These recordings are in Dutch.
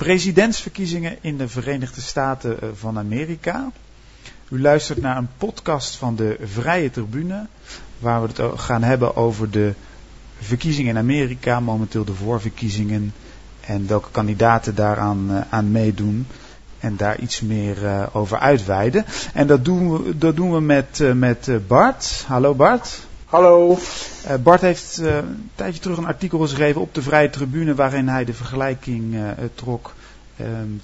presidentsverkiezingen in de Verenigde Staten van Amerika. U luistert naar een podcast van de Vrije Tribune, waar we het gaan hebben over de verkiezingen in Amerika, momenteel de voorverkiezingen en welke kandidaten daaraan aan meedoen en daar iets meer uh, over uitweiden. En dat doen we, dat doen we met, met Bart. Hallo Bart. Hallo. Uh, Bart heeft een tijdje terug een artikel geschreven op de Vrije Tribune waarin hij de vergelijking trok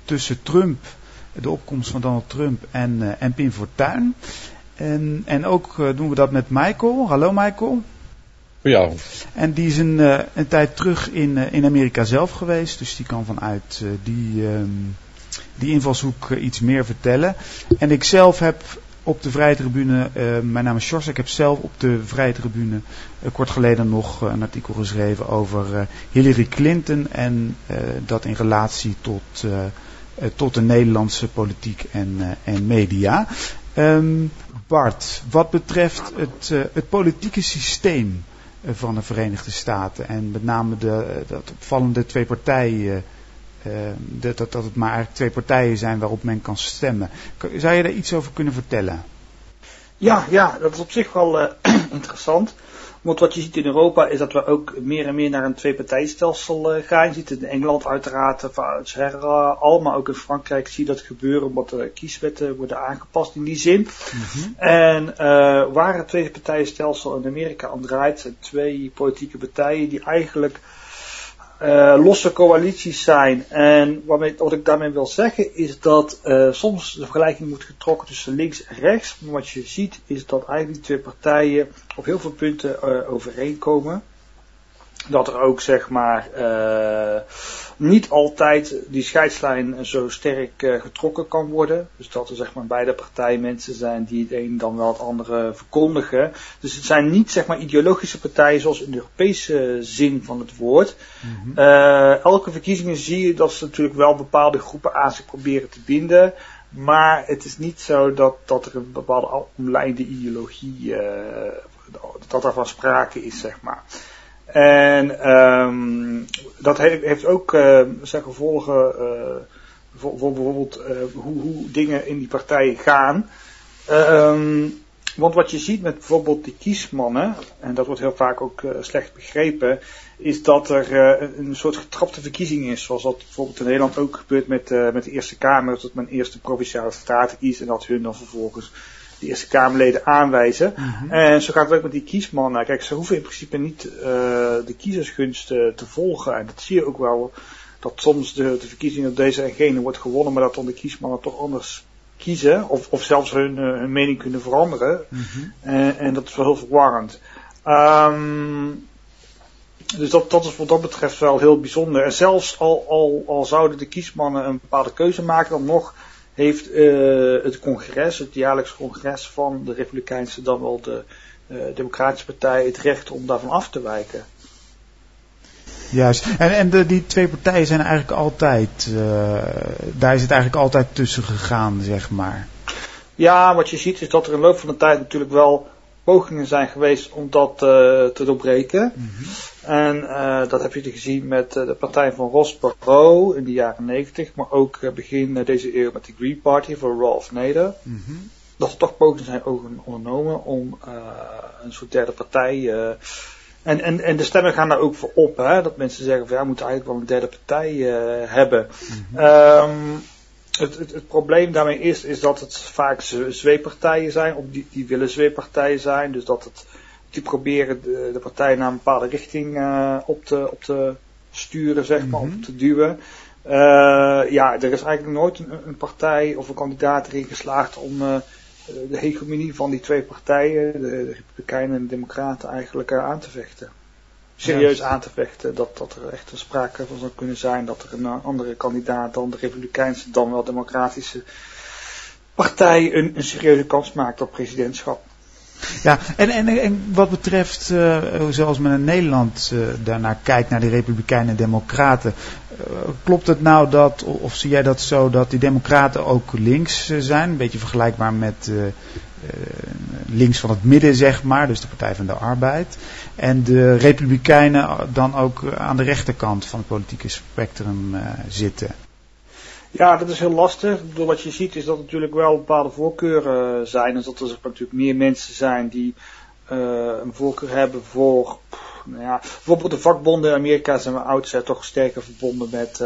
tussen Trump, de opkomst van Donald Trump en, en Pim Fortuyn. En, en ook doen we dat met Michael. Hallo Michael. Ja. En die is een, een tijd terug in, in Amerika zelf geweest, dus die kan vanuit die, um, die invalshoek iets meer vertellen. En ik zelf heb op de Vrije Tribune, uh, mijn naam is Sjors, ik heb zelf op de Vrije Tribune uh, kort geleden nog uh, een artikel geschreven over Hillary Clinton en dat in relatie tot, tot de Nederlandse politiek en, en media. Um, Bart, wat betreft het, het politieke systeem van de Verenigde Staten en met name de, dat opvallende twee partijen dat, dat, dat het maar eigenlijk twee partijen zijn waarop men kan stemmen. Zou je daar iets over kunnen vertellen? Ja, ja dat is op zich wel uh, interessant. Want wat je ziet in Europa is dat we ook meer en meer naar een twee-partijstelsel uh, gaan. Je ziet het in Engeland uiteraard oudsher al, maar ook in Frankrijk zie je dat gebeuren omdat de kieswetten worden aangepast in die zin. Mm-hmm. En uh, waar het twee-partijstelsel in Amerika aan draait, zijn twee politieke partijen die eigenlijk uh, losse coalities zijn. En waarmee, wat ik daarmee wil zeggen is dat uh, soms de vergelijking moet getrokken tussen links en rechts. Maar wat je ziet is dat eigenlijk die twee partijen op heel veel punten uh, overeenkomen dat er ook zeg maar uh, niet altijd die scheidslijn zo sterk uh, getrokken kan worden. Dus dat er zeg maar beide partijen mensen zijn die het een dan wel het andere verkondigen. Dus het zijn niet zeg maar ideologische partijen zoals in de Europese zin van het woord. Uh, elke verkiezingen zie je dat ze natuurlijk wel bepaalde groepen aan zich proberen te binden. Maar het is niet zo dat, dat er een bepaalde omlijnde ideologie, dat er van sprake is zeg maar. En um, dat heeft, ook uh, zijn gevolgen uh, voor, voor, bijvoorbeeld uh, hoe, hoe, dingen in die partijen gaan. Um, want wat je ziet met bijvoorbeeld die kiesmannen, en dat wordt heel vaak ook slecht begrepen, is dat er een soort getrapte verkiezing is. Zoals dat bijvoorbeeld in Nederland ook gebeurt met, met de Eerste Kamer, dat men eerst de provinciale staten kiest en dat hun dan vervolgens de Eerste Kamerleden aanwijzen. Mm-hmm. En zo gaat het ook met die kiesmannen. Kijk, ze hoeven in principe niet uh, de kiezersgunst uh, te volgen. En dat zie je ook wel, dat soms de, de verkiezing op deze en gene wordt gewonnen, maar dat dan de kiesmannen toch anders kiezen. Of, of zelfs hun, uh, hun mening kunnen veranderen. Mm-hmm. en, en dat is wel heel verwarrend. Um, dus dat, dat is wat dat betreft wel heel bijzonder. En zelfs al, al, al zouden de kiesmannen een bepaalde keuze maken, dan nog heeft uh, het congres, het jaarlijks congres van de Republikeinse, dan wel de uh, Democratische Partij, het recht om daarvan af te wijken. Juist. En, en de, die twee partijen zijn eigenlijk altijd, uh, daar is het eigenlijk altijd tussen gegaan, zeg maar. Ja, wat je ziet is dat er in de loop van de tijd natuurlijk wel pogingen zijn geweest om dat uh, te doorbreken. Mm-hmm. En uh, dat heb je gezien met uh, de partij van Ross Perot in de jaren 90, maar ook begin deze eeuw met de Green Party voor Ralph Nader. Mm-hmm. Dat er toch pogingen zijn ondernomen om een soort derde partij. en, en, en de stemmen gaan daar ook voor op, hè? dat mensen zeggen van ja, we moeten eigenlijk wel een derde partij hebben. Mm-hmm. Um, het, het, het, probleem daarmee is, is dat het vaak zweeppartijen zijn, of die, die willen zweeppartijen zijn. Dus dat het, die proberen de, de partij naar een bepaalde richting uh, op, te, op te sturen, zeg maar, mm -hmm. op te duwen. Uh, ja, er is eigenlijk nooit een, een, partij of een kandidaat erin geslaagd om uh, de hegemonie van die twee partijen, de, de Republikeinen en de Democraten, eigenlijk aan te vechten serieus aan te vechten. Dat, dat er echt sprake van zou kunnen zijn dat er een andere kandidaat dan de Republikeinse, dan wel Democratische partij een, serieuze kans maakt op presidentschap. Ja, en, en, en wat betreft, uh, zoals men in Nederland uh, daarnaar kijkt, naar de Republikeinen en Democraten. Uh, klopt het nou dat, of zie jij dat zo, dat die Democraten ook links zijn? Een beetje vergelijkbaar met links van het midden, zeg maar, dus de Partij van de Arbeid. En de Republikeinen dan ook aan de rechterkant van het politieke spectrum zitten. Ja, dat is heel lastig. Door wat je ziet is dat natuurlijk wel bepaalde voorkeuren zijn. Dus dat er natuurlijk meer mensen zijn die uh, een voorkeur hebben voor... nou ja, bijvoorbeeld de vakbonden in Amerika zijn we oudsher toch sterker verbonden met,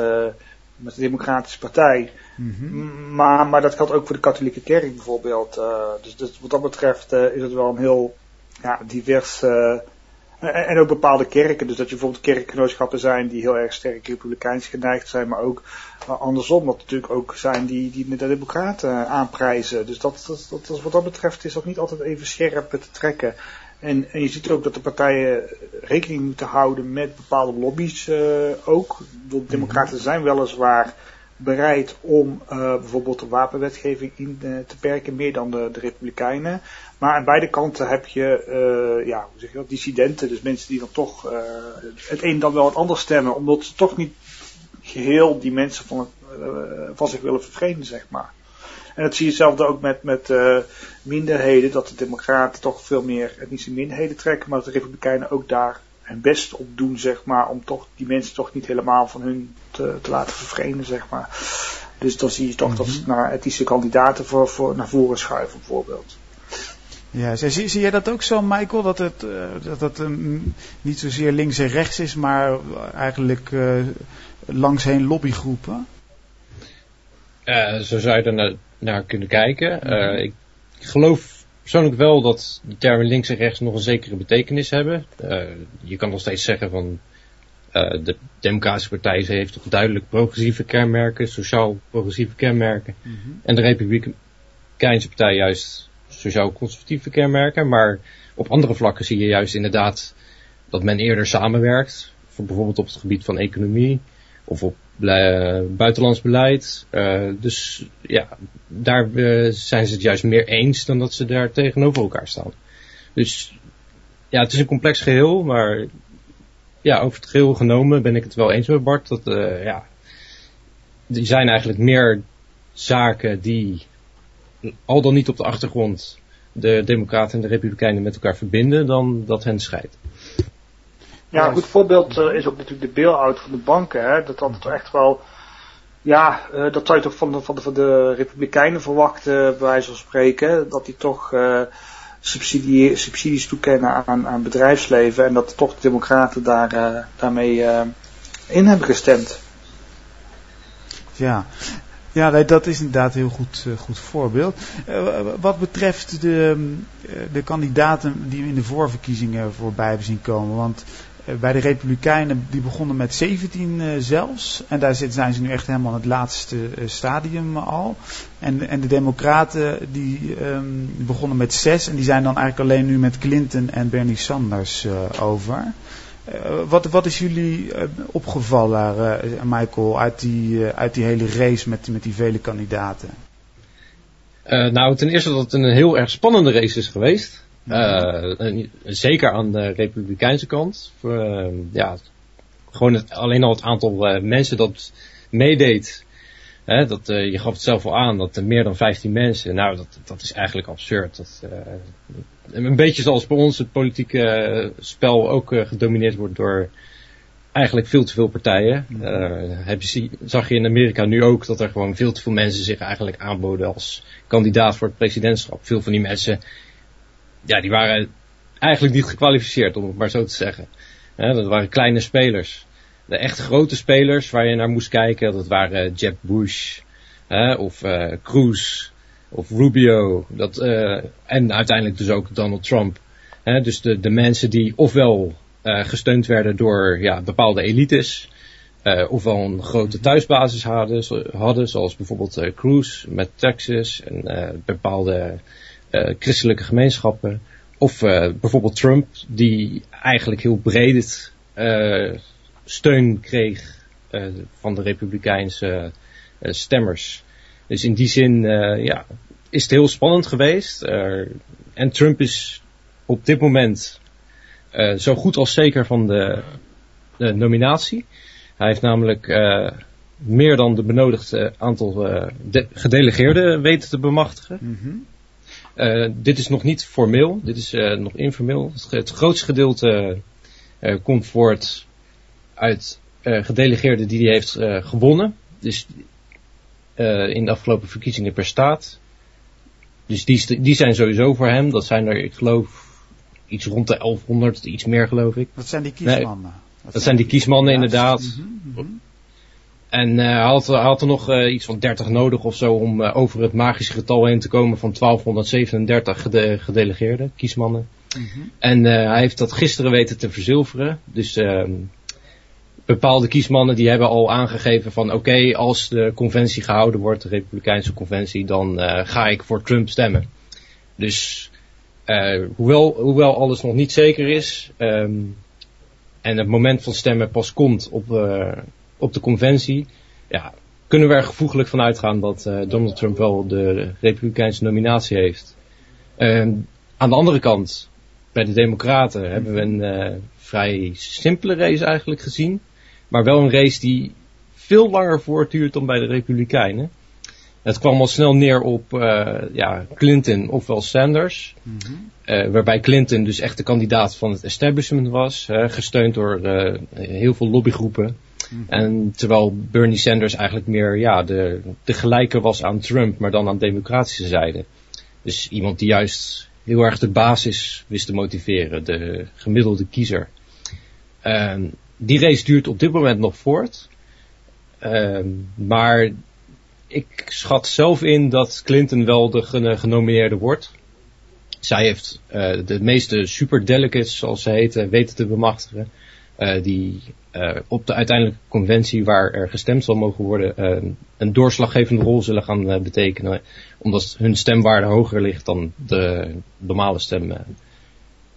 met de Democratische Partij. Mm -hmm. maar, maar dat geldt ook voor de katholieke kerk bijvoorbeeld. Uh, dus, dus wat dat betreft is het wel een heel ja, divers en, en ook bepaalde kerken. Dus dat je bijvoorbeeld kerkgenootschappen zijn die heel erg sterk republikeins geneigd zijn. Maar ook andersom, dat natuurlijk ook zijn die, die de democraten aanprijzen. Dus dat, dat, dat, wat dat betreft is dat niet altijd even scherp te trekken. En, en je ziet ook dat de partijen rekening moeten houden met bepaalde lobby's uh, ook. De democraten zijn weliswaar bereid om uh, bijvoorbeeld de wapenwetgeving in uh, te perken, meer dan de, de Republikeinen. Maar aan beide kanten heb je, uh, ja, hoe zeg je dissidenten, dus mensen die dan toch het een dan wel het ander stemmen, omdat ze toch niet geheel die mensen van, van zich willen vervreemden, zeg maar. En dat zie je hetzelfde ook met, met minderheden, dat de democraten toch veel meer etnische minderheden trekken, maar dat de republikeinen ook daar hun best op doen, zeg maar, om toch die mensen toch niet helemaal van hun te, te laten vervreemden, zeg maar. Dus dan zie je toch mm -hmm. dat naar ethische kandidaten voor, voor, naar voren schuiven, bijvoorbeeld. Ja, zie, zie jij dat ook zo, Michael? Dat het, uh, dat het um, niet zozeer links en rechts is, maar eigenlijk uh, langsheen lobbygroepen? Uh, zo zou je er naar, naar kunnen kijken. Mm -hmm. ik geloof persoonlijk wel dat de termen links en rechts nog een zekere betekenis hebben. Uh, je kan nog steeds zeggen van uh, de Democratische Partij heeft toch duidelijk progressieve kenmerken, sociaal progressieve kenmerken. Mm -hmm. En de Republikeinse Partij juist sociaal conservatieve kenmerken. Maar op andere vlakken zie je juist inderdaad dat men eerder samenwerkt. Voor bijvoorbeeld op het gebied van economie of op buitenlands beleid. Uh, dus ja, daar uh, zijn ze het juist meer eens dan dat ze daar tegenover elkaar staan. Dus ja, het is een complex geheel, maar ja, over het geheel genomen ben ik het wel eens met Bart. Dat ja, er zijn eigenlijk meer zaken die al dan niet op de achtergrond de Democraten en de Republikeinen met elkaar verbinden dan dat hen scheidt. Ja, een goed voorbeeld uh, is ook natuurlijk de bail-out van de banken. Hè? Dat dat toch echt wel, ja, uh, dat zou je toch van de, van de, van de Republikeinen verwachten, bij wijze van spreken. Dat die toch uh, subsidie, subsidies toekennen aan, aan bedrijfsleven. En dat toch de Democraten daar, daarmee in hebben gestemd. Ja, ja, nee, dat is inderdaad een heel goed, uh, goed voorbeeld. Uh, wat betreft de, de kandidaten die we in de voorverkiezingen voorbij hebben zien komen. Want bij de Republikeinen, die begonnen met 17 zelfs. En daar zijn ze nu echt helemaal in het laatste stadium al. En, en de Democraten, die um, begonnen met 6. En die zijn dan eigenlijk alleen nu met Clinton en Bernie Sanders over. Wat, wat is jullie uh, opgevallen, Michael, uit die, uit die hele race met, met die vele kandidaten? nou, ten eerste dat het een heel erg spannende race is geweest. Mm-hmm. zeker aan de republikeinse kant. Voor, ja, gewoon het, alleen al het aantal mensen dat meedeed. Hè, dat, je gaf het zelf al aan, dat er meer dan 15 mensen, nou dat, dat is eigenlijk absurd. Dat, een beetje zoals bij ons het politieke eh, spel ook gedomineerd wordt door eigenlijk veel te veel partijen. Uh, heb je, zag je in Amerika nu ook dat er gewoon veel te veel mensen zich eigenlijk aanboden als kandidaat voor het presidentschap. Veel van die mensen, ja, die waren eigenlijk niet gekwalificeerd, om het maar zo te zeggen. Dat waren kleine spelers. De echt grote spelers waar je naar moest kijken, dat waren Jeb Bush, of uh, Cruz, of Rubio, dat, uh, en uiteindelijk dus ook Donald Trump. Dus de, de mensen die ofwel uh, gesteund werden door ja, bepaalde elites, ofwel een grote thuisbasis hadden, hadden zoals bijvoorbeeld Cruz met Texas en bepaalde christelijke gemeenschappen. Of bijvoorbeeld Trump, die eigenlijk heel breed steun kreeg van de republikeinse stemmers. Dus in die zin uh, ja, is het heel spannend geweest. Uh, en Trump is op dit moment uh, zo goed als zeker van de, nominatie. Hij heeft namelijk meer dan de benodigde aantal de gedelegeerden weten te bemachtigen. -hmm. Dit is nog niet formeel, dit is nog informeel. Het, het grootste gedeelte komt voort uit gedelegeerden die hij heeft gewonnen. Dus in de afgelopen verkiezingen per staat. Dus die, die zijn sowieso voor hem. Dat zijn er, ik geloof, iets rond de 1100, iets meer geloof ik. Dat zijn die kiesmannen. dat, zijn die kiesmannen inderdaad. Mhm, mhm. En uh, hij, had, er nog uh, iets van 30 nodig of zo om uh, over het magische getal heen te komen van 1237 gede gedelegeerde kiesmannen. Mm -hmm. En hij heeft dat gisteren weten te verzilveren. Dus ehm, bepaalde kiesmannen die hebben al aangegeven van oké, okay, als de conventie gehouden wordt, de Republikeinse conventie, dan ga ik voor Trump stemmen. Dus hoewel, hoewel alles nog niet zeker is um, en het moment van stemmen pas komt op op de conventie, ja, kunnen we er gevoeglijk van uitgaan dat uh, Donald Trump wel de Republikeinse nominatie heeft. Uh, aan de andere kant, bij de Democraten hebben we een uh, vrij simpele race eigenlijk gezien. Maar wel een race die veel langer voortduurt dan bij de Republikeinen. Het kwam al snel neer op uh, ja, Clinton ofwel Sanders. Mm -hmm. waarbij Clinton dus echt de kandidaat van het establishment was. gesteund door heel veel lobbygroepen. Mhm. En terwijl Bernie Sanders eigenlijk meer ja, de, de gelijke was aan Trump, maar dan aan de democratische zijde. Dus iemand die juist heel erg de basis wist te motiveren, de gemiddelde kiezer. Uh, die race duurt op dit moment nog voort. Uh, maar ik schat zelf in dat Clinton wel de genomineerde wordt. Zij heeft uh, de meeste superdelegates, zoals ze heten, weten te bemachtigen. Uh, die uh, op de uiteindelijke conventie waar er gestemd zal mogen worden een doorslaggevende rol zullen gaan betekenen. Omdat hun stemwaarde hoger ligt dan de normale stem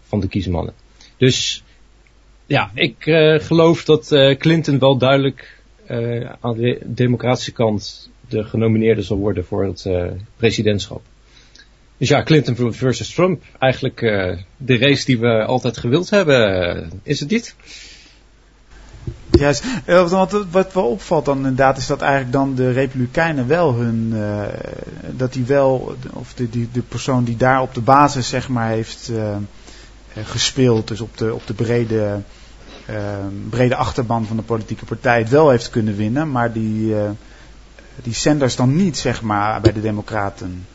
van de kiesmannen. Dus ja, ik geloof dat Clinton wel duidelijk aan de democratische kant de genomineerde zal worden voor het presidentschap. Dus ja, Clinton versus Trump. Eigenlijk de race die we altijd gewild hebben. is het niet? Juist, want wat wel opvalt dan inderdaad is dat eigenlijk dan de Republikeinen wel hun, dat die wel, of de, die, de persoon die daar op de basis zeg maar heeft gespeeld, dus op de, op de brede, brede achterban van de politieke partij, het wel heeft kunnen winnen, maar die, die Sanders dan niet zeg maar bij de Democraten.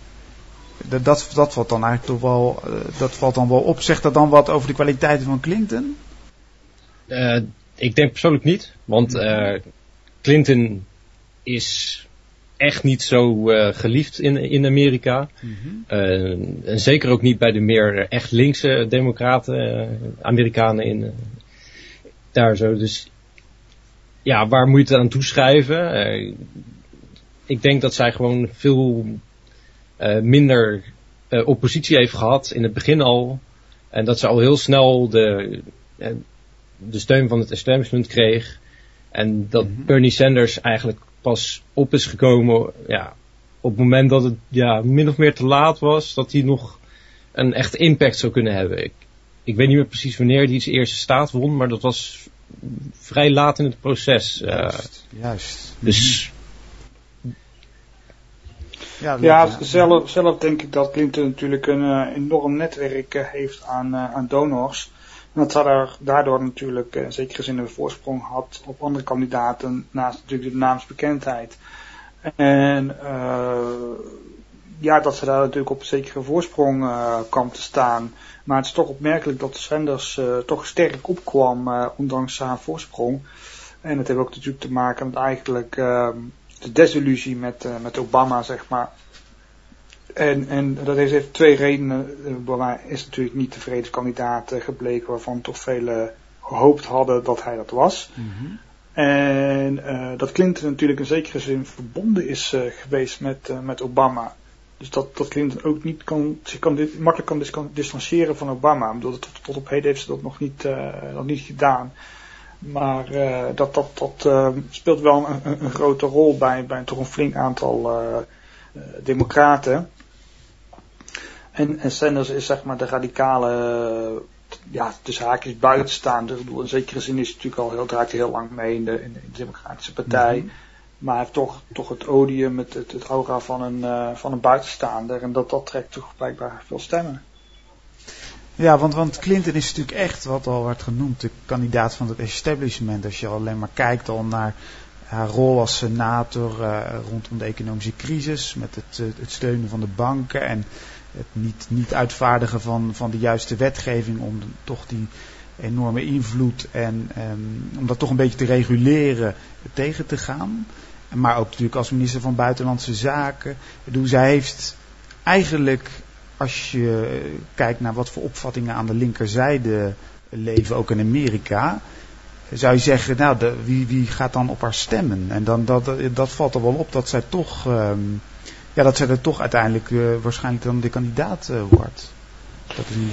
Dat, dat, dat valt dan eigenlijk toch wel, dat valt dan wel op. Zegt dat dan wat over de kwaliteiten van Clinton? Ik denk persoonlijk niet, want uh, Clinton is echt niet zo uh, geliefd in, in Amerika. Mm -hmm. uh, en zeker ook niet bij de meer echt linkse democraten, Amerikanen in daar zo. Dus ja, waar moet je het aan toeschrijven? Ik denk dat zij gewoon veel minder oppositie heeft gehad in het begin al. En dat ze al heel snel de de steun van het establishment kreeg. En dat mhm. Bernie Sanders eigenlijk pas op is gekomen ja, op het moment dat het ja, min of meer te laat was. Dat hij nog een echt impact zou kunnen hebben. Ik, ik weet niet meer precies wanneer hij zijn eerste staat won, maar dat was vrij laat in het proces. Eh. Juist, juist. Dus... Ja, ja zelf, zelf denk ik dat Clinton natuurlijk een uh, enorm netwerk uh, heeft aan, aan donors. En dat er daardoor natuurlijk uh, zeker gezin een voorsprong had op andere kandidaten, naast natuurlijk de naamsbekendheid. En uh, ja, dat ze daar natuurlijk op een zekere voorsprong uh, kwam te staan. Maar het is toch opmerkelijk dat Sanders toch sterk opkwam, ondanks haar voorsprong. En het heeft ook natuurlijk te maken met eigenlijk de desillusie met, met Obama, zeg maar. En, en dat heeft twee redenen. Obama is natuurlijk niet de vredeskandidaat eh, gebleken waarvan toch velen gehoopt hadden dat hij dat was. Mhm. En uh, dat Clinton natuurlijk in zekere zin verbonden is uh, geweest met, uh, met Obama. Dus dat, dat Clinton ook niet kan, zich kan dit, makkelijk kan, dis kan distancieren van Obama. Omdat tot, tot op heden heeft ze dat nog niet, nog niet gedaan. Maar dat, dat, dat speelt wel een, een, grote rol bij, bij toch een flink aantal democraten. En, en Sanders is zeg maar de radicale, ja, de haakjes buitenstaander. Ik bedoel, in zekere zin is hij natuurlijk al heel, draait heel lang mee in de, in de, Democratische Partij. Mhm. Maar hij heeft toch, toch het odium, het, het, het aura van een, van een buitenstaander. En dat, dat trekt toch blijkbaar veel stemmen. Ja, want, want Clinton is natuurlijk echt, wat al werd genoemd, de kandidaat van het establishment. Als je alleen maar kijkt al naar haar rol als senator rondom de economische crisis, met het, het steunen van de banken en het niet, niet uitvaardigen van, van de juiste wetgeving om toch die enorme invloed en um, om dat toch een beetje te reguleren tegen te gaan. Maar ook natuurlijk als minister van Buitenlandse Zaken. Bedoel, zij heeft eigenlijk, als je kijkt naar wat voor opvattingen aan de linkerzijde leven, ook in Amerika, zou je zeggen, nou, de, wie, wie gaat dan op haar stemmen? En dan, dat, dat valt er wel op dat zij toch, um, ja, dat zij er toch uiteindelijk uh, waarschijnlijk dan de kandidaat uh, wordt. Dat is niet...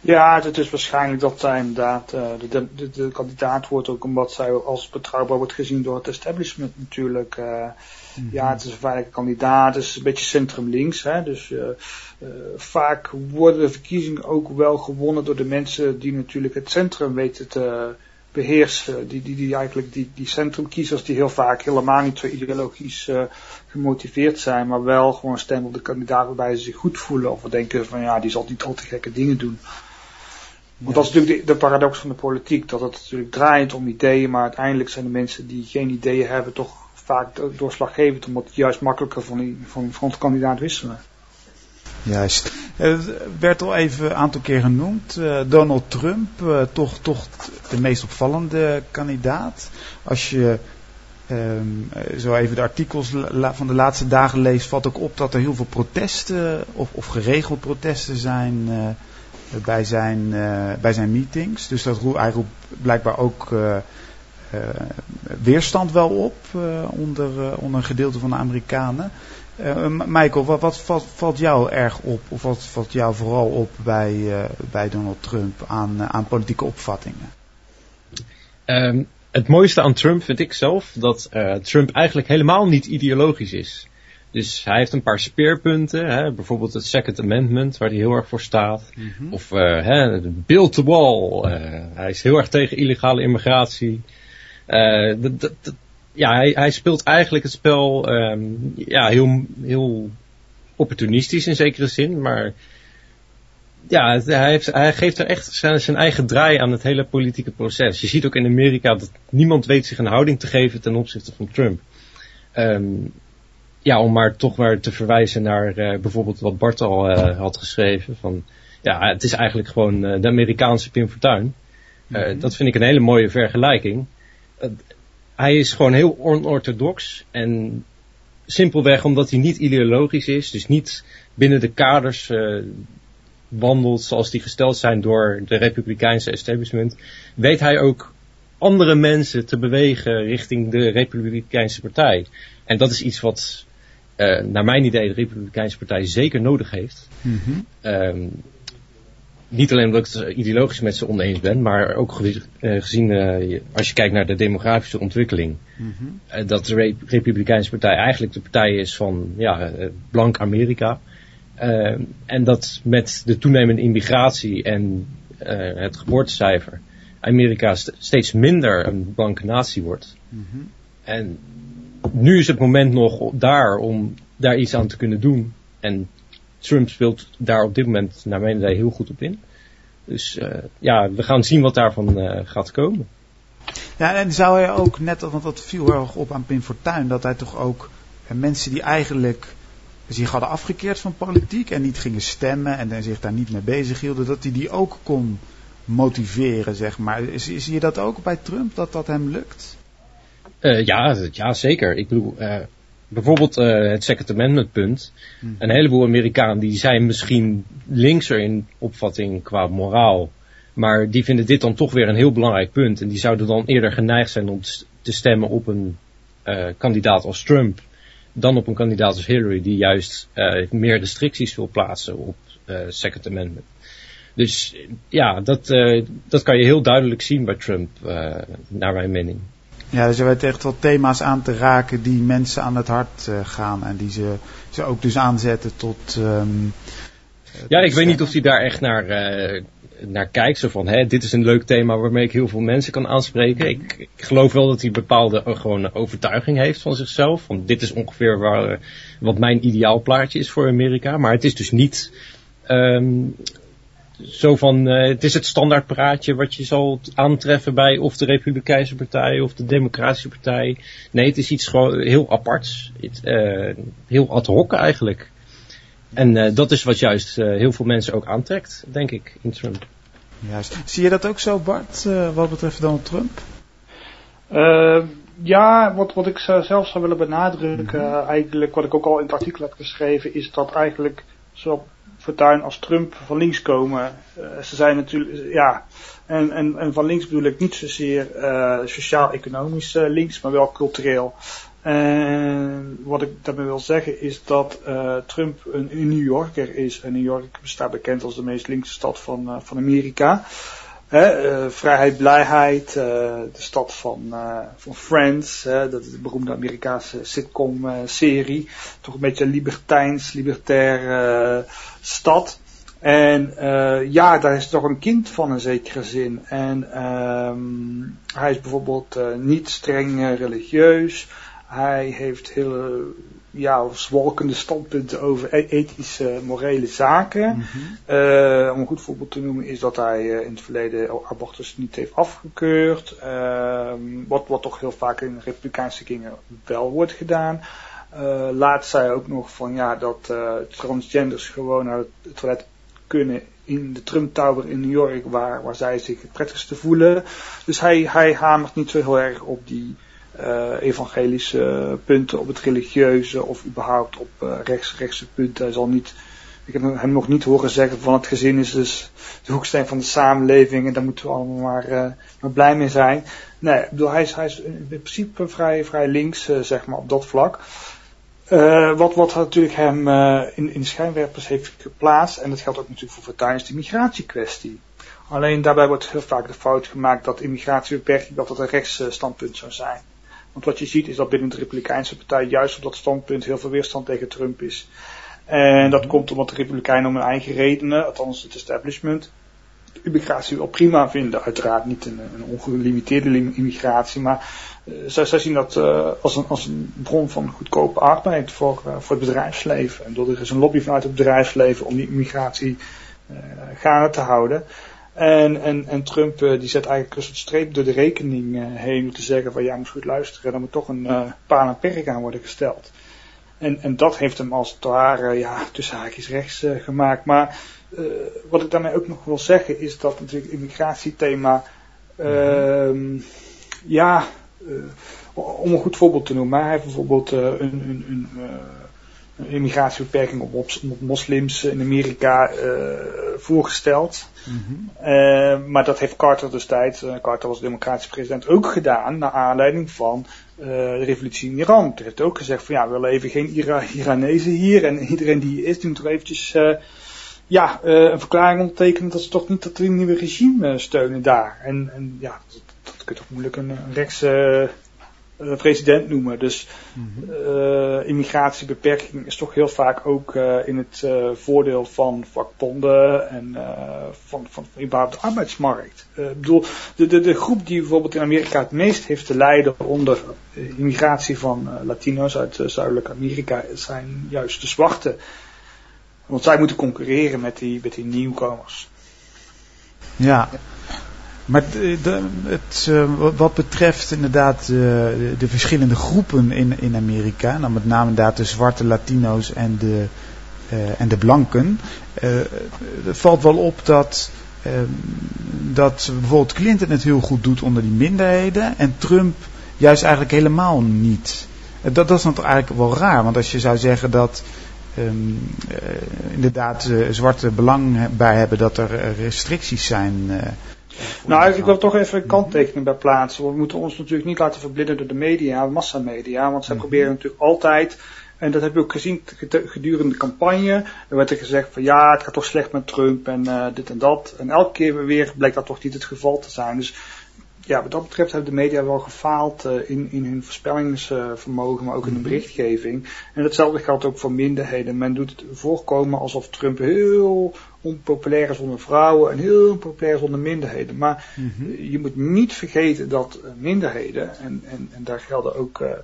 Ja, het is waarschijnlijk dat zij inderdaad uh, de, de, de, kandidaat wordt, ook omdat zij als betrouwbaar wordt gezien door het establishment natuurlijk. Ja, het is een veilige kandidaat, het is een beetje centrum links. Hè, dus uh, vaak worden de verkiezingen ook wel gewonnen door de mensen die natuurlijk het centrum weten te beheersen. Die, die, die eigenlijk die, die centrumkiezers die heel vaak helemaal niet zo ideologisch gemotiveerd zijn, maar wel gewoon stemmen op de kandidaat waarbij ze zich goed voelen of denken van ja, die zal niet al te gekke dingen doen. Want dat is natuurlijk de, de, paradox van de politiek, dat het natuurlijk draait om ideeën, maar uiteindelijk zijn de mensen die geen ideeën hebben toch vaak doorslaggevend, omdat het juist makkelijker van, die, van frontkandidaat wisselen. Juist. Het werd al even een aantal keer genoemd. Uh, Donald Trump, uh, toch, toch de meest opvallende kandidaat. Als je um, zo even de artikels van de laatste dagen leest, valt ook op dat er heel veel protesten of, of geregeld protesten zijn. Uh, bij zijn, uh, bij zijn meetings. Dus dat hij roept blijkbaar ook weerstand wel op onder, onder een gedeelte van de Amerikanen. Michael, wat, wat valt, valt, jou erg op, of wat valt jou vooral op bij, bij Donald Trump aan, aan politieke opvattingen? Um, het mooiste aan Trump vind ik zelf dat Trump eigenlijk helemaal niet ideologisch is. Dus hij heeft een paar speerpunten, hè, bijvoorbeeld het Second Amendment, waar hij heel erg voor staat. Mm -hmm. Of uh, hè, build the wall. Uh, hij is heel erg tegen illegale immigratie. Uh, ja, hij, hij, speelt eigenlijk het spel um, ja, heel, heel opportunistisch in zekere zin, maar ja, hij, heeft, hij geeft er echt zijn, zijn, eigen draai aan het hele politieke proces. Je ziet ook in Amerika dat niemand weet zich een houding te geven ten opzichte van Trump. Um, ja, om maar toch maar te verwijzen naar uh, bijvoorbeeld wat Bart al uh, had geschreven. Van, ja, het is eigenlijk gewoon uh, de Amerikaanse Pim Fortuyn. Mm -hmm. Dat vind ik een hele mooie vergelijking. Hij is gewoon heel onorthodox en simpelweg omdat hij niet ideologisch is, dus niet binnen de kaders wandelt zoals die gesteld zijn door de Republikeinse establishment, weet hij ook andere mensen te bewegen richting de Republikeinse partij. En dat is iets wat uh, naar mijn idee de Republikeinse Partij zeker nodig heeft. Mm -hmm. um, niet alleen omdat ik het ideologisch met ze oneens ben, maar ook gezien, uh, als je kijkt naar de demografische ontwikkeling, mm -hmm. uh, dat de Re Republikeinse Partij eigenlijk de partij is van ja, blank Amerika. En dat met de toenemende immigratie en het geboortecijfer Amerika st steeds minder een blanke natie wordt. Mm -hmm. En nu is het moment nog daar om daar iets aan te kunnen doen. En Trump speelt daar op dit moment naar mijn idee heel goed op in. Dus uh, ja, we gaan zien wat daarvan uh, gaat komen. Ja, en zou hij ook net, want dat viel heel erg op aan Pim Fortuyn, dat hij toch ook uh, mensen die eigenlijk zich hadden afgekeerd van politiek en niet gingen stemmen en zich daar niet mee bezig hielden, dat hij die ook kon motiveren, zeg maar. Zie je dat ook bij Trump, dat dat hem lukt? Ja, ja, zeker. Ik bedoel, bijvoorbeeld uh, het Second Amendment punt. Hmm. Een heleboel Amerikanen die zijn misschien linkser in opvatting qua moraal. Maar die vinden dit dan toch weer een heel belangrijk punt. En die zouden dan eerder geneigd zijn om te stemmen op een kandidaat als Trump. Dan op een kandidaat als Hillary die juist meer restricties wil plaatsen op Second Amendment. Dus ja, dat, dat kan je heel duidelijk zien bij Trump, naar mijn mening. Ja, dus je weet echt wel thema's aan te raken die mensen aan het hart uh, gaan. En die ze, ze ook dus aanzetten tot... Um, ja, ik weet niet of hij daar echt naar, uh, naar kijkt. Zo van, hè, dit is een leuk thema waarmee ik heel veel mensen kan aanspreken. Ik, ik geloof wel dat hij bepaalde uh, gewoon overtuiging heeft van zichzelf. Van dit is ongeveer waar, wat mijn ideaalplaatje is voor Amerika. Maar het is dus niet... Um, zo van, uh, het is het standaard praatje wat je zal aantreffen bij of de Republikeinse Partij of de Democratische Partij. Nee, het is iets gewoon heel aparts. Het, uh, heel ad hoc eigenlijk. En uh, dat is wat juist heel veel mensen ook aantrekt, denk ik, in Trump. Juist. Zie je dat ook zo, Bart, wat betreft Donald Trump? ja, wat, wat ik zelf zou willen benadrukken, mhm. eigenlijk wat ik ook al in het artikel heb geschreven, is dat eigenlijk zo Fortuyn als Trump van links komen. Uh, ze zijn natuurlijk, ja, en, en, en van links bedoel ik niet zozeer uh, sociaal-economisch uh, links, maar wel cultureel. En wat ik daarmee wil zeggen is dat Trump een, New Yorker is. En New York staat bekend als de meest linkse stad van, van Amerika. Hè, vrijheid, blijheid, de stad van, van Friends, hè, dat is de beroemde Amerikaanse sitcom-serie. Toch een beetje libertijns, libertair stad. En ja, daar is toch een kind van een zekere zin. En um, hij is bijvoorbeeld niet streng religieus. Hij heeft hele ja, zwalkende standpunten over e-, ethische, morele zaken. Mm -hmm. om een goed voorbeeld te noemen is dat hij in het verleden abortus niet heeft afgekeurd. Ehm, wat, wat toch heel vaak in republikeinse kringen wel wordt gedaan. Uh, laatst zei ook nog van ja, dat transgenders gewoon naar het toilet kunnen in de Trump Tower in New York, waar, waar zij zich het prettigste voelen. Dus hij, hij hamert niet zo heel erg op die uh, evangelische punten, op het religieuze of überhaupt op rechts, rechtse punten. Hij zal niet, ik heb hem nog niet horen zeggen van het gezin is dus de hoeksteen van de samenleving en daar moeten we allemaal maar, maar blij mee zijn. Nee, ik bedoel, hij is, hij is in principe vrij, vrij links, zeg maar, op dat vlak. Uh, wat, wat natuurlijk hem uh, in, in de schijnwerpers heeft geplaatst, en dat geldt ook natuurlijk voor Fortuyn, is de migratiekwestie. Alleen daarbij wordt heel vaak de fout gemaakt dat immigratiebeperking dat het een rechtsstandpunt zou zijn. Want wat je ziet is dat binnen de Republikeinse partij juist op dat standpunt heel veel weerstand tegen Trump is. En dat komt omdat de Republikeinen om hun eigen redenen, althans het establishment, immigratie wel prima vinden. Uiteraard niet een, een ongelimiteerde immigratie, maar uh, zij, zij, zien dat uh, als, een, als een bron van goedkope arbeid voor, uh, voor het bedrijfsleven. En er is een lobby vanuit het bedrijfsleven om die immigratie gaande te houden. En, en, en Trump die zet eigenlijk een soort streep door de rekening heen om te zeggen van ja, moet goed luisteren, er moet toch een paal en perk aan worden gesteld. En, en dat heeft hem als het ware, ja, tussen haakjes rechts gemaakt. Maar uh, wat ik daarmee ook nog wil zeggen is dat natuurlijk het immigratiethema, uh, ja, uh, om een goed voorbeeld te noemen, hij heeft bijvoorbeeld uh, een, een, een, een, immigratiebeperking op, op, moslims in Amerika voorgesteld. Mm -hmm. maar dat heeft Carter destijds, Carter was democratisch president, ook gedaan naar aanleiding van de revolutie in Iran. Hij heeft ook gezegd van ja, we willen even geen Ira Iranezen hier en iedereen die hier is, die moet toch eventjes ja, een verklaring ondertekenen dat ze toch niet dat nieuwe regime steunen daar. En, en ja, dat, dat kun je toch moeilijk een, een rechtse uh, president noemen. Dus mm -hmm. immigratiebeperking is toch heel vaak ook in het voordeel van vakbonden en van, van, van de arbeidsmarkt. Ik bedoel, de, de, de groep die bijvoorbeeld in Amerika het meest heeft te lijden onder immigratie van Latino's uit Zuidelijk Amerika zijn juist de zwarte want zij moeten concurreren met die, met die nieuwkomers. Ja. Maar de, het, uh, wat betreft inderdaad uh, de, de, verschillende groepen in, in Amerika, dan met name inderdaad de zwarte Latino's en de, uh, en de blanken, valt wel op dat, ehm, dat bijvoorbeeld Clinton het heel goed doet onder die minderheden en Trump juist eigenlijk helemaal niet. Dat, dat is toch eigenlijk wel raar, want als je zou zeggen dat uh, inderdaad zwarte belang bij hebben dat er restricties zijn. Nou, ik wil toch even een kanttekening bij plaatsen. We moeten ons natuurlijk niet laten verblinden door de media, massamedia, want zij -hmm. proberen natuurlijk altijd en dat heb je ook gezien gedurende de campagne. Er werd er gezegd van ja, het gaat toch slecht met Trump en uh, dit en dat. En elke keer weer bleek dat toch niet het geval te zijn. Dus ja, wat dat betreft hebben de media wel gefaald uh, in, in hun voorspellingsvermogen, maar ook in de mhm. berichtgeving. En hetzelfde geldt ook voor minderheden. Men doet het voorkomen alsof Trump heel onpopulair is onder vrouwen en heel onpopulair is onder minderheden. Maar mm -hmm. je moet niet vergeten dat minderheden, en, en, en daar gelden ook uh,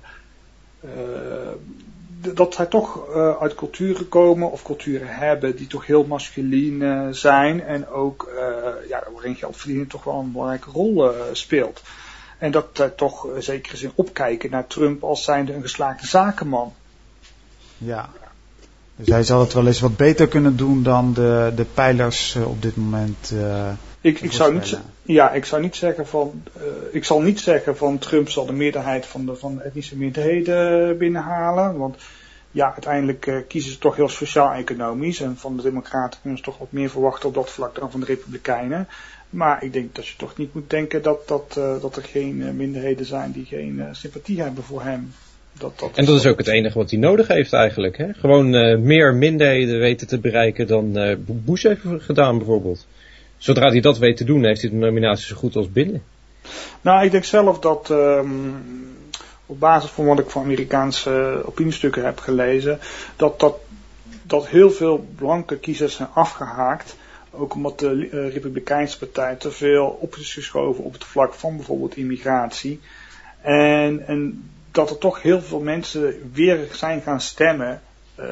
dat zij toch uh, uit culturen komen of culturen hebben die toch heel masculien uh, zijn en ook ja, waarin geld verdienen toch wel een belangrijke rol speelt. En dat zij toch zeker zin opkijken naar Trump als zijnde een geslaagde zakenman. Ja, dus hij zal het wel eens wat beter kunnen doen dan de, de pijlers op dit moment. ik, ik, zou niet, ja, ik zou niet zeggen van, uh, ik zal niet zeggen van Trump zal de meerderheid van de, van de etnische minderheden binnenhalen. Want ja, uiteindelijk uh, kiezen ze toch heel sociaal-economisch. En van de democraten kunnen ze toch wat meer verwachten op dat vlak dan van de republikeinen. Maar ik denk dat je toch niet moet denken dat, dat, dat er geen minderheden zijn die geen sympathie hebben voor hem. Dat, dat en dat is ook het enige wat hij nodig heeft eigenlijk. Hè? Gewoon meer minderheden weten te bereiken dan Bush heeft gedaan bijvoorbeeld zodra hij dat weet te doen, heeft hij de nominatie zo goed als binnen. Nou, ik denk zelf dat um, op basis van wat ik van Amerikaanse opiniestukken heb gelezen, dat, dat, dat heel veel blanke kiezers zijn afgehaakt. Ook omdat de uh, Republikeinse partij te veel op is geschoven op het vlak van bijvoorbeeld immigratie. En, en dat er toch heel veel mensen weer zijn gaan stemmen uh,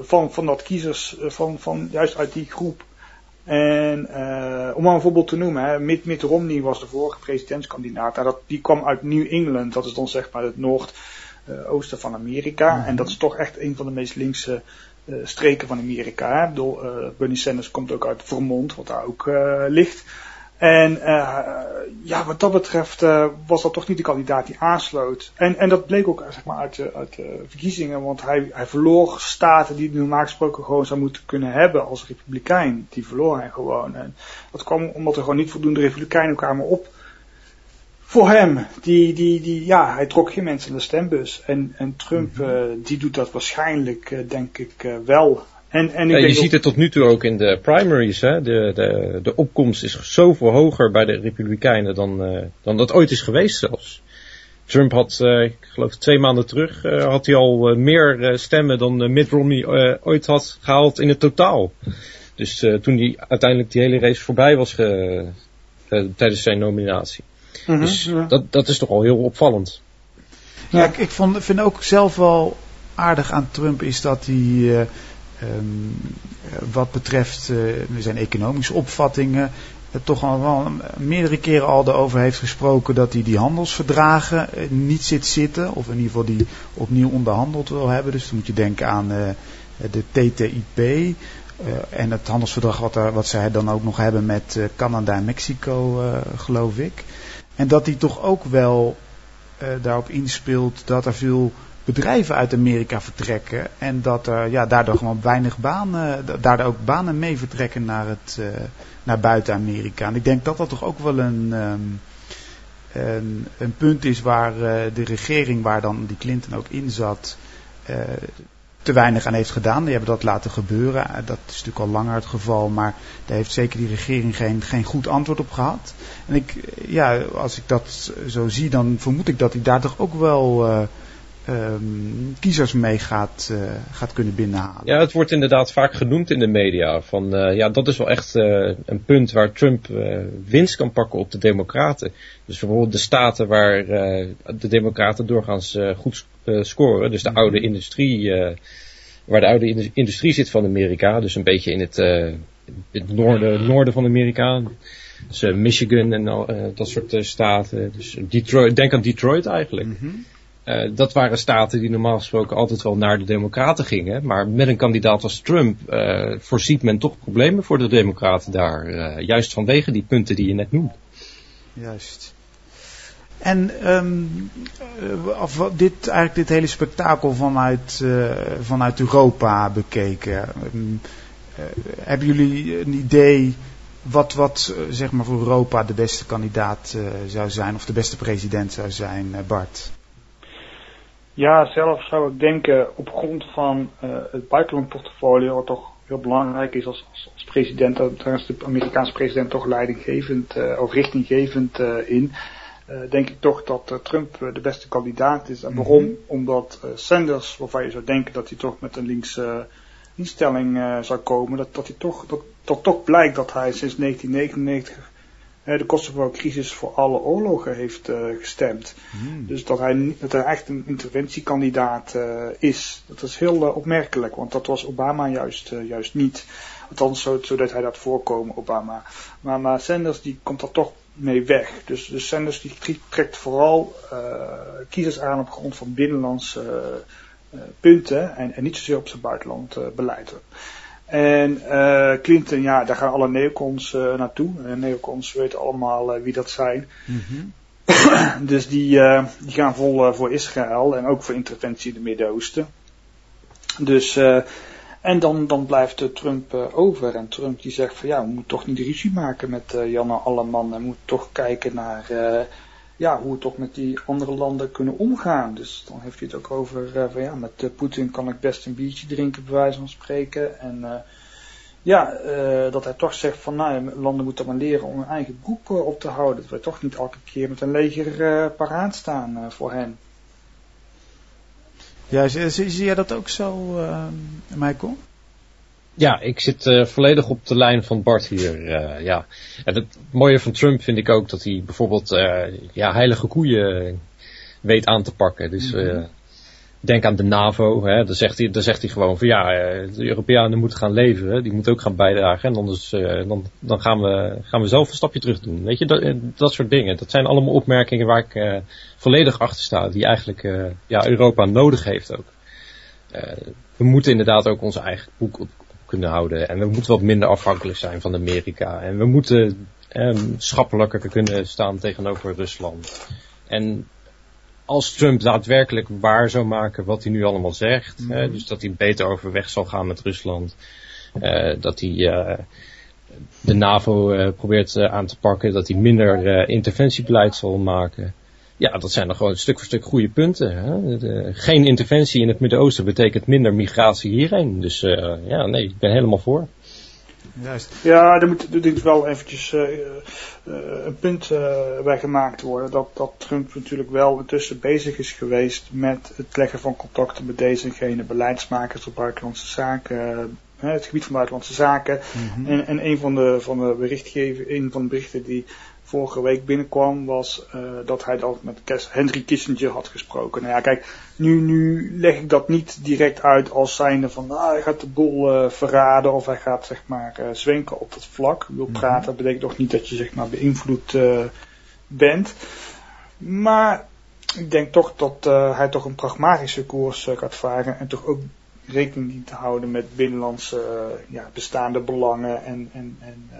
van, van dat kiezers, uh, van, van juist uit die groep. En uh, om maar een voorbeeld te noemen, hè, Mitt, Mitt Romney was de vorige presidentskandidaat. Nou, dat, die kwam uit New England, dat is dan zeg maar het noordoosten van Amerika. En dat is toch echt een van de meest linkse streken van Amerika. Hè. Bedoel, Bernie Sanders komt ook uit Vermont, wat daar ook ligt. En uh, ja, wat dat betreft uh, was dat toch niet de kandidaat die aansloot. En, en dat bleek ook zeg maar, uit, de, uit de verkiezingen, want hij, hij verloor staten die hij normaal gesproken gewoon zou moeten kunnen hebben als republikein. Die verloor hij gewoon. En dat kwam omdat er gewoon niet voldoende republikeinen kwamen op voor hem. Die, die, die, ja, hij trok geen mensen in de stembus. En, en Trump, uh, die doet dat waarschijnlijk, denk ik, wel. En, en ja, je ziet het tot nu toe ook in de primaries. Hè? De, de, de opkomst is zoveel hoger bij de Republikeinen dan, uh, dan dat ooit is geweest zelfs. Trump had, uh, ik geloof twee maanden terug, uh, had hij al meer stemmen dan Mitt Romney ooit had gehaald in het totaal. Dus toen hij uiteindelijk die hele race voorbij was ge, tijdens zijn nominatie. Mm -hmm, dus ja. dat, dat is toch al heel opvallend. Ja, ik, ik vond, vind ook zelf wel aardig aan Trump is dat hij Um, wat betreft uh, zijn economische opvattingen, uh, toch al wel meerdere keren al erover heeft gesproken dat hij die handelsverdragen uh, niet zit zitten, of in ieder geval die opnieuw onderhandeld wil hebben. Dus dan moet je denken aan de TTIP. en het handelsverdrag wat, er, wat zij dan ook nog hebben met Canada en Mexico, geloof ik. En dat hij toch ook wel daarop inspeelt dat er veel bedrijven uit Amerika vertrekken. En dat er ja, daardoor gewoon weinig banen, daardoor ook banen mee vertrekken naar, het, uh, naar buiten Amerika. En ik denk dat dat toch ook wel een, um, een, een, punt is waar uh, de regering, waar dan die Clinton ook in zat, uh, te weinig aan heeft gedaan. Die hebben dat laten gebeuren. Dat is natuurlijk al langer het geval, maar daar heeft zeker die regering geen, geen goed antwoord op gehad. En ik, ja, als ik dat zo zie, dan vermoed ik dat hij daar toch ook wel um, kiezers mee gaat, uh, gaat kunnen binnenhalen. Ja, het wordt inderdaad vaak genoemd in de media. Van, uh, ja, dat is wel echt uh, een punt waar Trump winst kan pakken op de democraten. Dus bijvoorbeeld de staten waar de democraten doorgaans goed scoren. Dus de mhm. oude industrie, waar de oude industrie zit van Amerika. Dus een beetje in het, het noorden, noorden van Amerika. Dus Michigan en al, dat soort staten. Dus Detroit, denk aan Detroit eigenlijk. Mm -hmm. Uh, dat waren staten die normaal gesproken altijd wel naar de democraten gingen. Maar met een kandidaat als Trump uh, voorziet men toch problemen voor de democraten daar. Uh, juist vanwege die punten die je net noemde. Juist. En um, of dit, eigenlijk dit hele spektakel vanuit, vanuit Europa bekeken. Um, hebben jullie een idee wat, wat zeg maar voor Europa de beste kandidaat zou zijn of de beste president zou zijn, Bart? Ja, zelf zou ik denken op grond van uh, het buitenlandportfolio, wat toch heel belangrijk is als, als, als president, daar is de Amerikaanse president toch leidinggevend uh, of richtinggevend uh, in. denk ik toch dat Trump de beste kandidaat is. En mhm. waarom? Omdat Sanders, waarvan je zou denken dat hij toch met een linkse instelling zou komen, dat, dat hij toch, dat, dat toch blijkt dat hij sinds 1999 de Kosovo-crisis voor alle oorlogen heeft gestemd. Hmm. Dus dat hij, dat hij echt een interventiekandidaat is. Dat is heel opmerkelijk, want dat was Obama juist, juist niet. Althans, zo, zo deed hij dat voorkomen, Obama. Maar, maar Sanders die komt er toch mee weg. Dus, dus Sanders die trekt vooral kiezers aan op grond van binnenlandse punten en, en, niet zozeer op zijn buitenland beleid. En uh, Clinton, ja, daar gaan alle neocons uh, naartoe. En neocons weten allemaal uh, wie dat zijn. Mm -hmm. dus die, die gaan vol voor Israël en ook voor interventie in het Midden-Oosten. Dus, en dan, dan blijft Trump over. En Trump die zegt van ja, we moeten toch niet ruzie maken met Janne Alleman. En we moeten toch kijken naar ja, hoe we toch met die andere landen kunnen omgaan. Dus dan heeft hij het ook over uh, van ja, met uh, Poetin kan ik best een biertje drinken, bij wijze van spreken. En uh, ja, dat hij toch zegt van nou, landen moeten maar leren om hun eigen broek op te houden. Dat wij toch niet elke keer met een leger paraat staan voor hen. Ja, zie, zie jij dat ook zo, Michael? Ja, ik zit uh, volledig op de lijn van Bart hier. Uh, ja. En het mooie van Trump vind ik ook dat hij bijvoorbeeld uh, ja, heilige koeien weet aan te pakken. Dus mm -hmm. denk aan de NAVO. Hè, dan, zegt hij, dan zegt hij gewoon van ja, de Europeanen moeten gaan leveren. Die moeten ook gaan bijdragen. En anders dan, dan gaan, we, gaan we zelf een stapje terug doen. Weet je, dat, dat soort dingen. Dat zijn allemaal opmerkingen waar ik volledig achter sta. Die eigenlijk ja, Europa nodig heeft ook. we moeten inderdaad ook onze eigen boek op, kunnen houden. En we moeten wat minder afhankelijk zijn van Amerika. En we moeten eh, schappelijker kunnen staan tegenover Rusland. En als Trump daadwerkelijk waar zou maken wat hij nu allemaal zegt, hè, mhm. dus dat hij beter overweg zal gaan met Rusland, uh, dat hij uh, de NAVO uh, probeert aan te pakken, dat hij minder interventiebeleid zal maken, ja, dat zijn dan gewoon stuk voor stuk goede punten. Hè? De, geen interventie in het Midden-Oosten betekent minder migratie hierheen. Dus uh, ja, nee, ik ben helemaal voor. Juist. Ja, er moet, moet wel eventjes uh, uh, een punt bij gemaakt worden. Dat, dat Trump natuurlijk wel intussen bezig is geweest met het leggen van contacten met deze en gene beleidsmakers op buitenlandse zaken. het gebied van buitenlandse zaken. Mm -hmm. en, en een van de, van de berichtgevers, een van de berichten die vorige week binnenkwam, was uh, dat hij al met Henry Kissinger had gesproken. Nou ja, kijk, nu, nu leg ik dat niet direct uit als zijnde van, ah, hij gaat de boel uh, verraden of hij gaat, zeg maar, uh, zwenken op dat vlak. Wil mhm. praten, dat betekent toch niet dat je, zeg maar, beïnvloed bent. Maar ik denk toch dat hij toch een pragmatische koers gaat varen en toch ook rekening dient te houden met binnenlandse ja, bestaande belangen en, en, en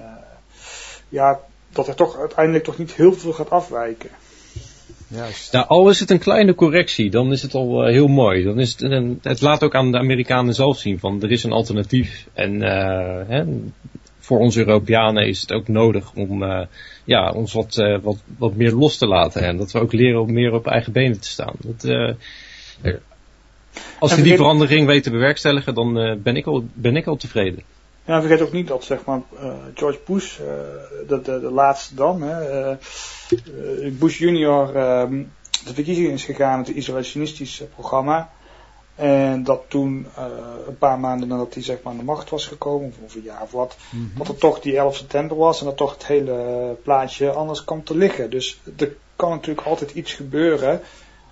ja, dat er toch uiteindelijk toch niet heel veel gaat afwijken. Juist. Nou, al is het een kleine correctie, dan is het al uh, heel mooi. Dan is het, een, het laat ook aan de Amerikanen zelf zien van er is een alternatief. En uh, hè, voor ons Europeanen is het ook nodig om uh, ja, ons wat, wat, wat meer los te laten. En dat we ook leren om meer op eigen benen te staan. Dat, als we die verandering weten te bewerkstelligen, dan ben, ik al, ben ik al tevreden. Ja, vergeet ook niet dat zeg maar, uh, George Bush, uh, de, de, de, laatste dan, hè, uh, Bush junior ehm, de verkiezingen is gegaan met het isolationistisch programma. En dat toen een paar maanden nadat hij zeg maar, aan de macht was gekomen, of, een jaar of wat, mm dat er toch die 11 september was en dat toch het hele plaatje anders kwam te liggen. Dus er kan natuurlijk altijd iets gebeuren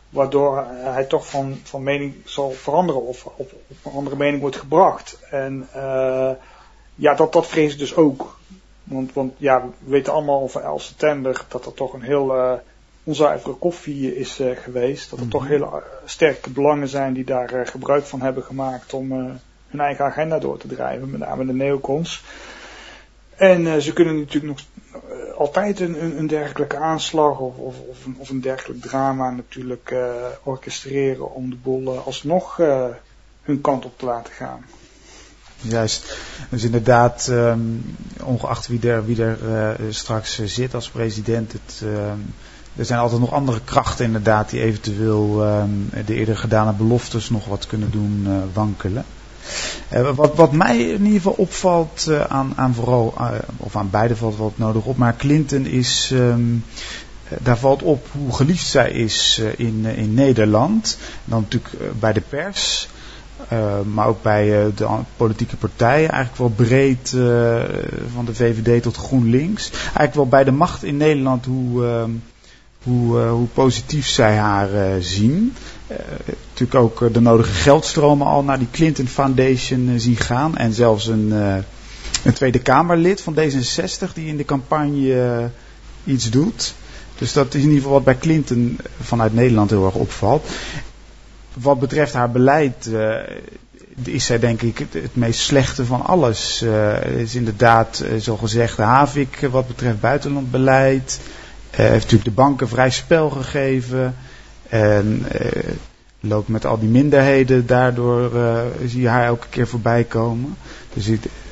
waardoor hij toch van, van mening zal veranderen of op, op een andere mening wordt gebracht. En uh, ja, dat, dat vrees ik dus ook. Want, want ja, we weten allemaal over 11 september dat er toch een heel uh, onzuivere koffie is uh, geweest. Dat er toch mhm. hele uh, sterke belangen zijn die daar gebruik van hebben gemaakt om hun eigen agenda door te drijven, met name de neocons. En ze kunnen natuurlijk nog altijd een, een, een, dergelijke aanslag of, of, of, een, of een dergelijk drama natuurlijk orchestreren om de boel alsnog hun kant op te laten gaan. Juist. Dus inderdaad, um, ongeacht wie er, wie er uh, straks uh, zit als president, het, uh, er zijn altijd nog andere krachten inderdaad die eventueel um, de eerder gedane beloftes nog wat kunnen doen uh, wankelen. wat, wat mij in ieder geval opvalt aan, aan vooral, of aan beide valt wat nodig op, maar Clinton is, daar valt op hoe geliefd zij is in, in Nederland. Dan natuurlijk bij de pers. Maar ook bij de politieke partijen, eigenlijk wel breed van de VVD tot GroenLinks. Eigenlijk wel bij de macht in Nederland hoe, ehm, hoe, hoe positief zij haar zien. natuurlijk ook de nodige geldstromen al naar die Clinton Foundation zien gaan. En zelfs een, een Tweede Kamerlid van D66 die in de campagne iets doet. Dus dat is in ieder geval wat bij Clinton vanuit Nederland heel erg opvalt. Wat betreft haar beleid uh, is zij denk ik het, meest slechte van alles. Uh, is inderdaad, uh, zo gezegd, de Havik wat betreft buitenlandbeleid. heeft natuurlijk de banken vrij spel gegeven. En loopt met al die minderheden, daardoor zie je haar elke keer voorbij komen. Dus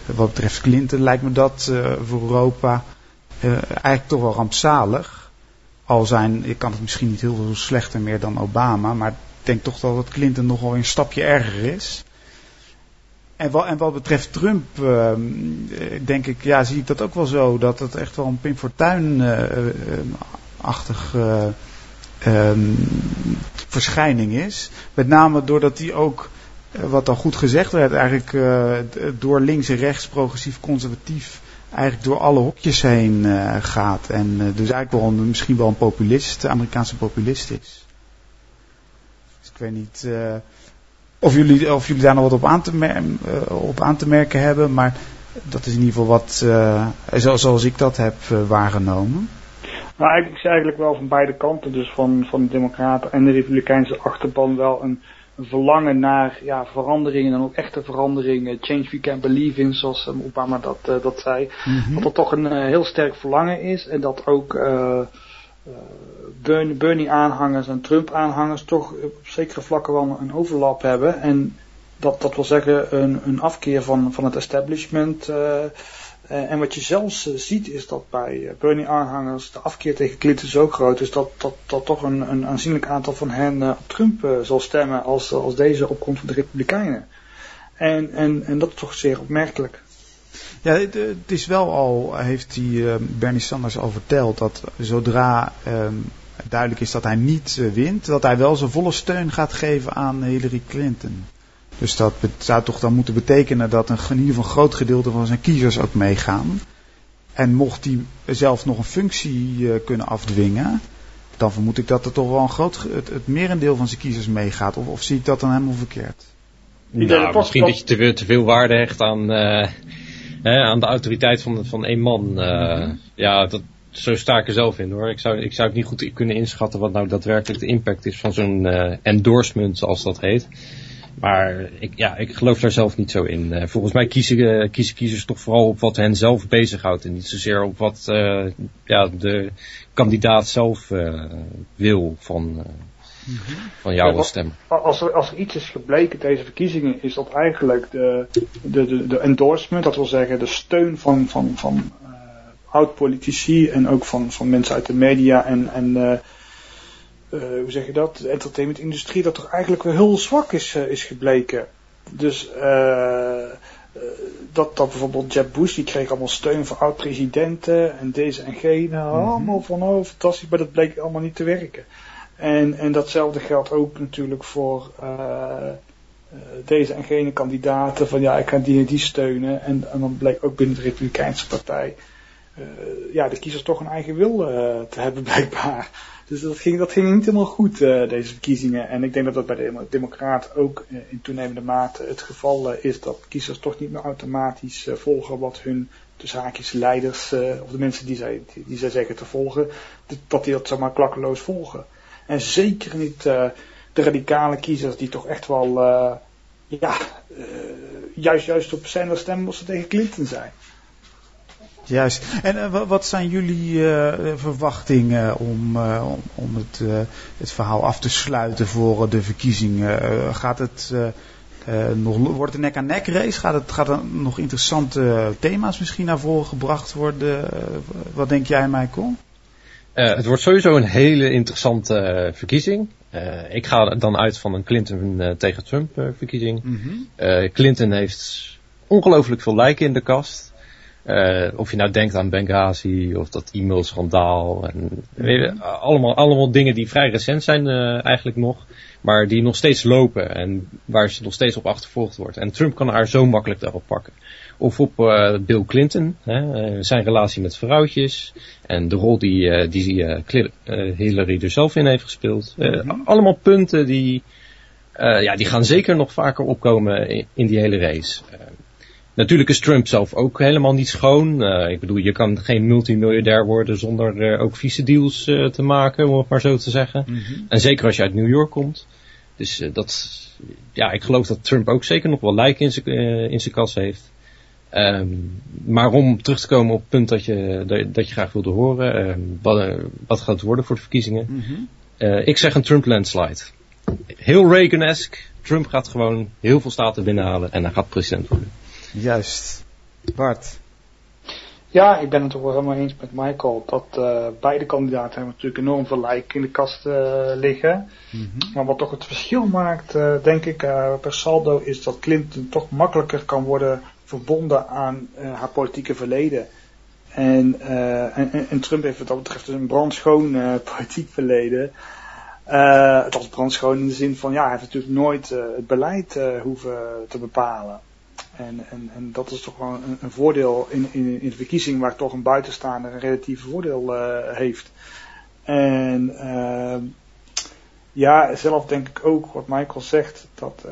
wat betreft Clinton lijkt me dat voor Europa eigenlijk toch wel rampzalig al zijn, ik kan het misschien niet heel veel slechter meer dan Obama, maar denk toch dat het Clinton nogal een stapje erger is. En wat, en wat betreft Trump, uh, denk ik, ja, zie ik dat ook wel zo, dat het echt wel een Pim Fortuyn-achtig uh, um, verschijning is. Met name doordat hij ook, wat al goed gezegd werd, eigenlijk door links en rechts, progressief, conservatief, eigenlijk door alle hokjes heen gaat. En dus eigenlijk wel een, misschien wel een populist, Amerikaanse populist is. Ik weet niet uh, of, jullie, of jullie daar nog wat op aan, te merken, op aan te merken hebben, maar dat is in ieder geval wat, zoals ik dat heb waargenomen. Nou, eigenlijk is eigenlijk wel van beide kanten, dus van, van de Democraten en de Republikeinse achterban, wel een een verlangen naar ja, veranderingen en ook echte veranderingen. Change we can believe in, zoals Obama dat, uh, dat zei. Mm Dat er toch een uh, heel sterk verlangen is en dat ook uh, Bernie-aanhangers en Trump-aanhangers toch op zekere vlakken wel een overlap hebben. En dat, dat wil zeggen een, een afkeer van, van het establishment uh, en wat je zelfs uh, ziet is dat bij Bernie-aanhangers de afkeer tegen Clinton zo groot is dat, dat, dat toch een, een aanzienlijk aantal van hen op Trump zal stemmen als, als deze opkomt van de Republikeinen. En, en, en dat is toch zeer opmerkelijk. Ja, het, is wel al, heeft die Bernie Sanders al verteld, dat zodra um, duidelijk is dat hij niet wint, dat hij wel zijn volle steun gaat geven aan Hillary Clinton. Dus dat zou toch dan moeten betekenen dat een, in ieder geval een groot gedeelte van zijn kiezers ook meegaan. En mocht hij zelf nog een functie uh, kunnen afdwingen, dan vermoed ik dat er toch wel een groot, het, het merendeel van zijn kiezers meegaat. Of, of zie ik dat dan helemaal verkeerd? Nou, misschien dat je te veel, te veel waarde hecht aan, uh, aan de autoriteit van, van één man. Uh, ja, dat, zo sta ik er zelf in hoor. Ik zou, ik zou het niet goed kunnen inschatten wat nou daadwerkelijk de impact is van zo'n endorsement, zoals dat heet. Maar ik, ja, ik geloof daar zelf niet zo in. Uh, volgens mij kiezen, uh, kiezen kiezers toch vooral op wat hen zelf bezighoudt. En niet zozeer op wat ja, de kandidaat zelf wil van, mm -hmm. van jouw ja, stem. Als er, als er iets is gebleken deze verkiezingen, is dat eigenlijk de, de, de, de endorsement, dat wil zeggen de steun van, van, van oud-politici en ook van, van mensen uit de media en, en uh, hoe zeg je dat, de entertainmentindustrie, dat toch eigenlijk wel heel zwak is, uh, is gebleken. Dus uh, dat, dat bijvoorbeeld Jeb Bush, die kreeg allemaal steun van oud-presidenten en deze en gene, mm -hmm. allemaal van oh fantastisch, maar dat bleek allemaal niet te werken. En, en datzelfde geldt ook natuurlijk voor deze en gene kandidaten, van ja, ik ga die en die steunen. En, en dan bleek ook binnen de Republikeinse partij, ja, de kiezers toch een eigen wil te hebben blijkbaar. Dus dat ging, dat ging niet helemaal goed, uh, deze verkiezingen. En ik denk dat dat bij de Democraten ook in toenemende mate het geval is dat kiezers toch niet meer automatisch volgen wat hun de zaakjes leiders of de mensen die zij, die, zij zeggen te volgen, dat die dat zomaar klakkeloos volgen. En zeker niet de radicale kiezers die toch echt wel ja, juist, juist op Sanders stemmen als ze tegen Clinton zijn. Juist. En uh, wat zijn jullie uh, verwachtingen om, om, om het, het verhaal af te sluiten voor de verkiezingen? gaat het nog, wordt het een nek-aan-nek race? Gaat, het, gaat er nog interessante thema's misschien naar voren gebracht worden? wat denk jij, Michael? het wordt sowieso een hele interessante verkiezing. ik ga dan uit van een Clinton tegen Trump verkiezing. Mm -hmm. Clinton heeft ongelooflijk veel lijken in de kast. Of je nou denkt aan Benghazi of dat e-mailschandaal. En, allemaal, allemaal dingen die vrij recent zijn eigenlijk nog. Maar die nog steeds lopen en waar ze nog steeds op achtervolgd wordt. En Trump kan haar zo makkelijk daarop pakken. Of op uh, Bill Clinton, hè, eh, zijn relatie met vrouwtjes. En de rol die, die Hillary er zelf in heeft gespeeld. Mm -hmm. Allemaal punten die, ja, die gaan zeker nog vaker opkomen in, in die hele race. Natuurlijk is Trump zelf ook helemaal niet schoon. ik bedoel, je kan geen multimiljardair worden zonder ook vieze deals te maken, om het maar zo te zeggen. Mm -hmm. En zeker als je uit New York komt. Dus dat, ja, ik geloof dat Trump ook zeker nog wel lijken in zijn kas heeft. Um, maar om terug te komen op het punt dat je, dat je graag wilde horen, um, wat, wat, gaat het worden voor de verkiezingen? Mm -hmm. uh, ik zeg een Trump landslide. Heel Reagan-esque. Trump gaat gewoon heel veel staten binnenhalen en hij gaat president worden. Juist. Bart. Ja, ik ben het ook wel helemaal eens met Michael. Dat uh, beide kandidaten hebben natuurlijk enorm veel lijken in de kast uh, liggen. Mm -hmm. Maar wat toch het verschil maakt, denk ik, per saldo, is dat Clinton toch makkelijker kan worden verbonden aan haar politieke verleden. En, en, en, Trump heeft wat dat betreft een brandschoon politiek verleden. het was brandschoon in de zin van, ja, hij heeft natuurlijk nooit het beleid hoeven te bepalen. En, en, en dat is toch wel een, een voordeel in, in, in, de verkiezing waar toch een buitenstaander een relatief voordeel heeft. En ja, zelf denk ik ook wat Michael zegt, dat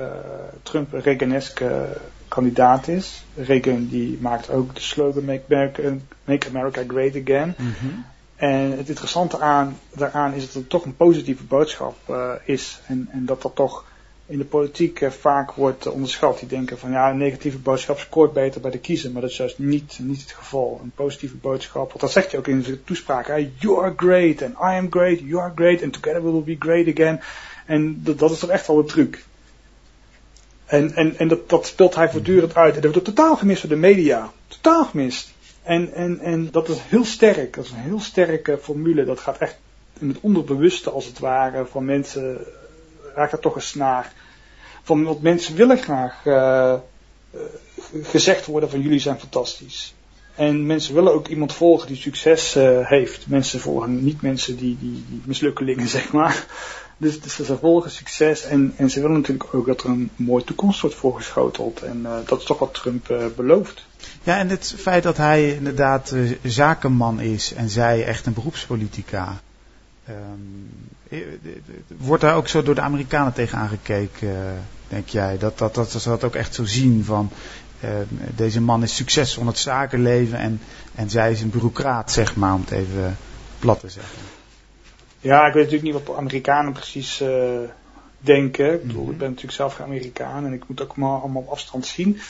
Trump een Reaganeske kandidaat is. Reagan die maakt ook de slogan Make America, Make America Great Again. Mm -hmm. En het interessante aan, daaraan is dat het toch een positieve boodschap uh, is. En, en dat dat toch in de politiek uh, vaak wordt onderschat. Die denken van ja, een negatieve boodschap scoort beter bij de kiezer. Maar dat is juist niet, niet het geval. Een positieve boodschap, want dat zegt hij ook in zijn toespraak. Hey, you are great and I am great, you are great and together we will be great again. En dat, dat is toch echt wel een truc. En, en, en dat, dat speelt hij voortdurend uit. En dat wordt totaal gemist door de media. Totaal gemist. En, en, en dat is heel sterk. Dat is een heel sterke formule. Dat gaat echt in het onderbewuste als het ware van mensen. Raakt dat toch een snaar. Van wat mensen willen graag uh, gezegd worden van jullie zijn fantastisch. En mensen willen ook iemand volgen die succes uh, heeft. Mensen volgen niet mensen die, die, die mislukkelingen, zeg maar. Dus, dus ze volgen succes en, en ze willen natuurlijk ook dat er een mooie toekomst wordt voorgeschoteld. En dat is toch wat Trump belooft. Ja, en het feit dat hij inderdaad zakenman is en zij echt een beroepspolitica. Um, wordt daar ook zo door de Amerikanen tegen aangekeken, denk jij? Dat, dat, dat, dat ze dat ook echt zo zien van deze man is succes van het zakenleven en, en zij is een bureaucraat, zeg maar, om het even plat te zeggen. Ja, ik weet natuurlijk niet wat Amerikanen precies uh, denken. Ik bedoel, ik ben natuurlijk zelf geen Amerikaan en ik moet ook maar allemaal op afstand zien.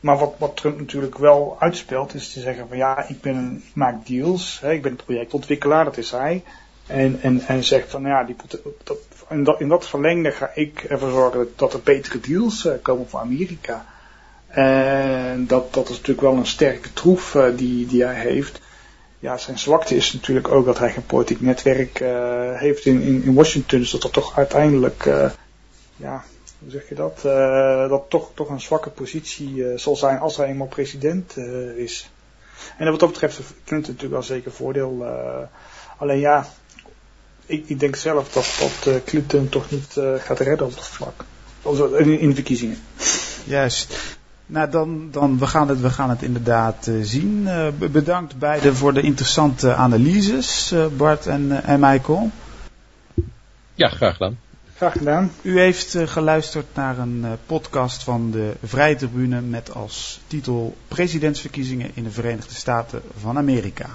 Maar wat, wat Trump natuurlijk wel uitspeelt is te zeggen van ja, ik, ben een, ik maak deals, hè, ik ben een projectontwikkelaar, dat is hij. En, en, en zegt van ja, die, dat, in, dat, in dat verlengde ga ik ervoor zorgen dat er betere deals uh, komen voor Amerika. En dat, dat is natuurlijk wel een sterke troef uh, die, die hij heeft ja, zijn zwakte is natuurlijk ook dat hij geen politiek netwerk uh, heeft in, in, in, Washington. Dus dat dat toch uiteindelijk, ja, hoe zeg je dat? Dat toch, toch een zwakke positie zal zijn als hij eenmaal president is. En wat dat betreft Clinton natuurlijk wel zeker voordeel. alleen ja, ik, ik, denk zelf dat, dat Clinton toch niet gaat redden op dat vlak. In, in de verkiezingen. Juist. Nou, dan, dan we, gaan het, we gaan het inderdaad uh, zien. Uh, bedankt beiden voor de interessante analyses, uh, Bart en, en Michael. Ja, graag gedaan. Graag gedaan. U heeft geluisterd naar een podcast van de Vrije Tribune met als titel Presidentsverkiezingen in de Verenigde Staten van Amerika.